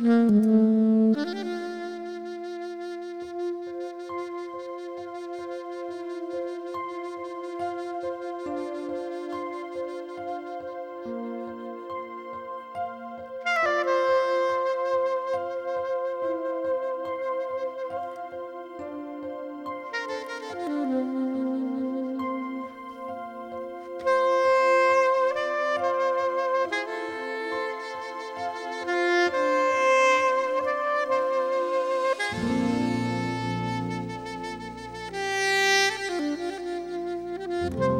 Mm-hmm. good.